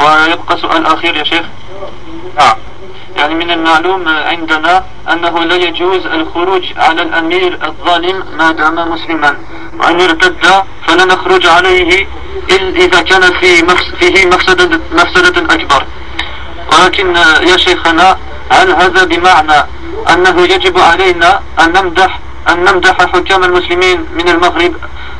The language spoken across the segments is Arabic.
ويبقى سؤال أخير يا شيخ. نعم. يعني من المعلوم عندنا أنه لا يجوز الخروج على الأمير الظالم ما دام مسلما. وأن ارتد فلا نخرج عليه إلا إذا كان في فيه مفسدة, مفسدة أكبر. ولكن يا شيخنا هل هذا بمعنى أنه يجب علينا أن نمدح أن نمدح حكام المسلمين من المغرب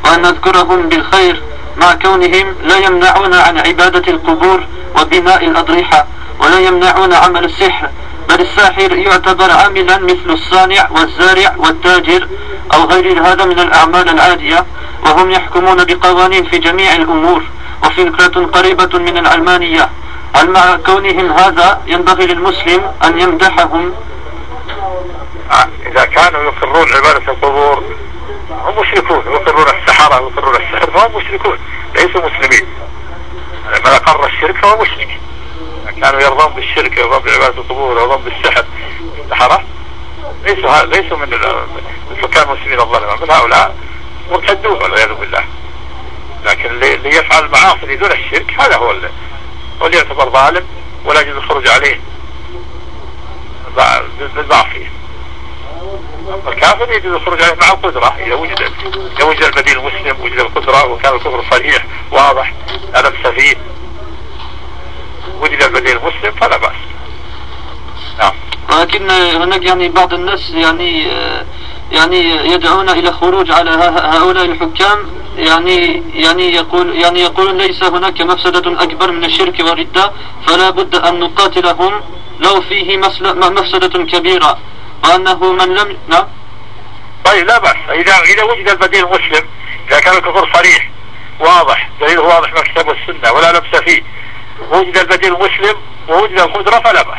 وأن نذكرهم بالخير مع كونهم لا يمنعون عن عبادة القبور وبناء الأضرحة ولا يمنعون عمل السحر بل الساحر يعتبر عاملا مثل الصانع والزارع والتاجر أو غير هذا من الأعمال العادية وهم يحكمون بقوانين في جميع الأمور وفكرة قريبة من العلمانية. هل مع كونهم هذا ينبغي للمسلم أن يمدحهم؟ إذا كانوا يقرون عبادة القبور هم مشركون يقرون السحرة يقرون فهم مشركون ليسوا مسلمين. من أقر الشرك فهو مشرك كانوا يرضون بالشرك يرضون بعبادة القبور يرضون بالسحر. السحرة ليسوا ليسوا من الحكام المسلمين الظلمة من هؤلاء مرتدون والعياذ بالله. لكن اللي يفعل المعاصي دون الشرك هذا هو اللي, هو اللي يعتبر ظالم ولا يجوز الخروج عليه. بالمعصية. الكافر يجوز الخروج عليه مع القدرة إذا وجد إذا وجد البديل المسلم وكان الكفر صريح واضح لا لبس فيه وجد البديل المسلم فلا بأس. نعم. ولكن هناك يعني بعض الناس يعني يعني يدعون إلى خروج على هؤلاء الحكام. يعني يعني يقول يعني يقول ليس هناك مفسدة أكبر من الشرك والردة فلا بد أن نقاتلهم لو فيه مفسدة كبيرة. وأنه من لم نعم. طيب لا بأس. إذا إذا وجد البديل مسلم إذا كان الكفر صريح واضح. دليل واضح من الكتاب والسنة ولا لبس فيه. وجد البديل مسلم ووجد القدرة فلا بأس.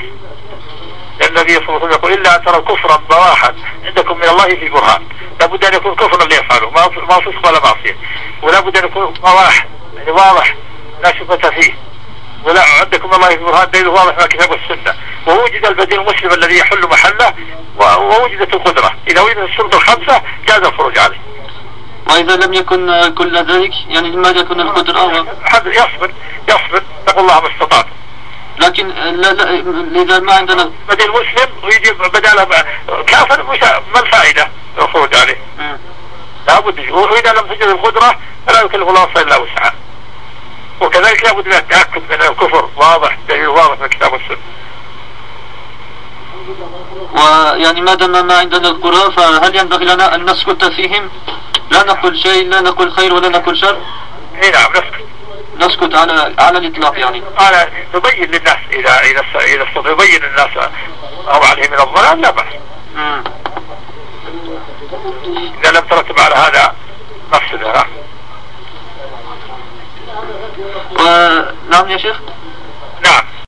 النبي صلى الله عليه وسلم يقول إلا أن ترى كفرا بواحا عندكم من الله في برهان. لابد أن يكون كفرا اللي يفعله ما فسق ولا معصية. ولا بد أن يكون بواح يعني واضح. لا شبهة فيه. ولا عندكم الله في برهان. دليل واضح من الكتاب والسنة. ووجد البديل المسلم الذي يحل محله ووجدت القدرة. إذا وجدت الشروط الخمسة جاز الخروج عليه. وإذا لم يكن كل ذلك يعني لماذا يكون القدرة يصبر يصبر. تقول الله ما استطعت لكن لا لا إذا ما عندنا بدل مسلم ويجي بداله كافر مش ما الفائدة الخروج عليه؟ لابد وإذا لم تجد القدرة فلا يكلف الله إلا وسعه وكذلك لابد من التأكد من الكفر واضح دليل واضح من الكتاب والسنة ويعني ما دام ما عندنا القرآن فهل ينبغي لنا أن نسكت فيهم؟ لا نقول شيء لا نقول خير ولا نقول شر. إي نعم نسكت. نسكت على على الإطلاق يعني. على نبين للناس إذا إذا إذا استطيع يبين للناس أو عليه من الضلال لا بأس. إذا لم ترتب على هذا مفسدة. نعم يا شيخ؟